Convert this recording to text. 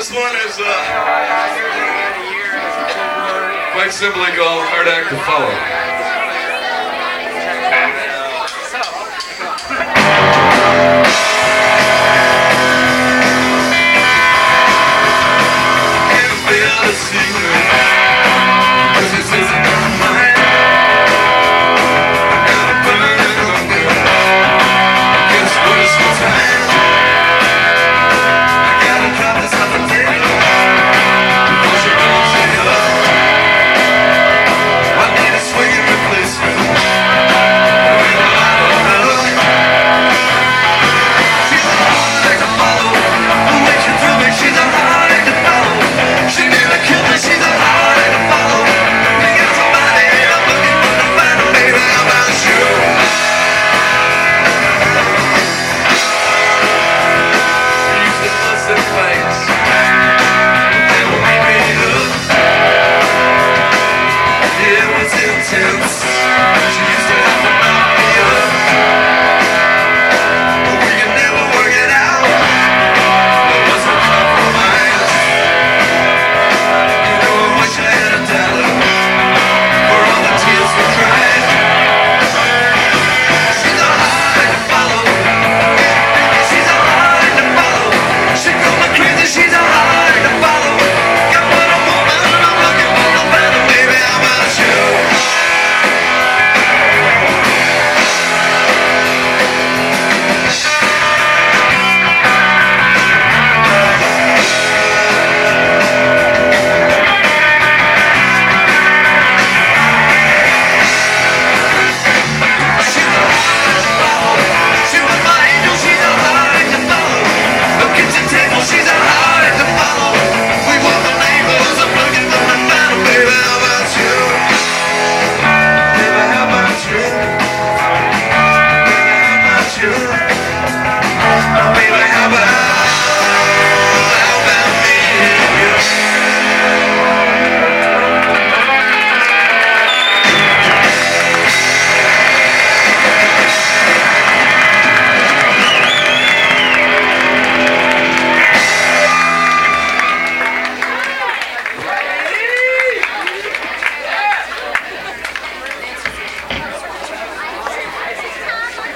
This one is uh, quite simply called Hard Act to Follow. suits.